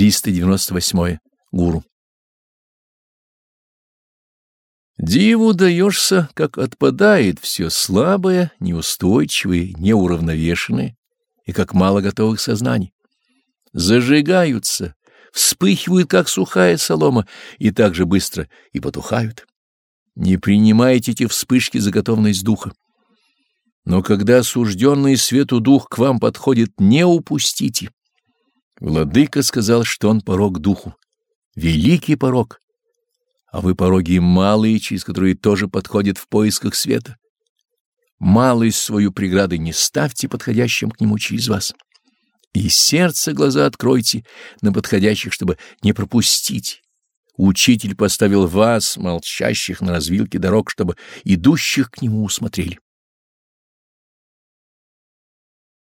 398. Гуру. Диву даешься, как отпадает все слабое, неустойчивое, неуравновешенное, и как мало готовых сознаний. Зажигаются, вспыхивают, как сухая солома, и так же быстро и потухают. Не принимайте эти вспышки за готовность духа. Но когда осужденный свету дух к вам подходит, не упустите. Владыка сказал, что он порог духу, великий порог, а вы пороги малые, через которые тоже подходят в поисках света. Малость свою преграды не ставьте подходящим к нему через вас. И сердце глаза откройте на подходящих, чтобы не пропустить. Учитель поставил вас, молчащих на развилке дорог, чтобы идущих к нему усмотрели.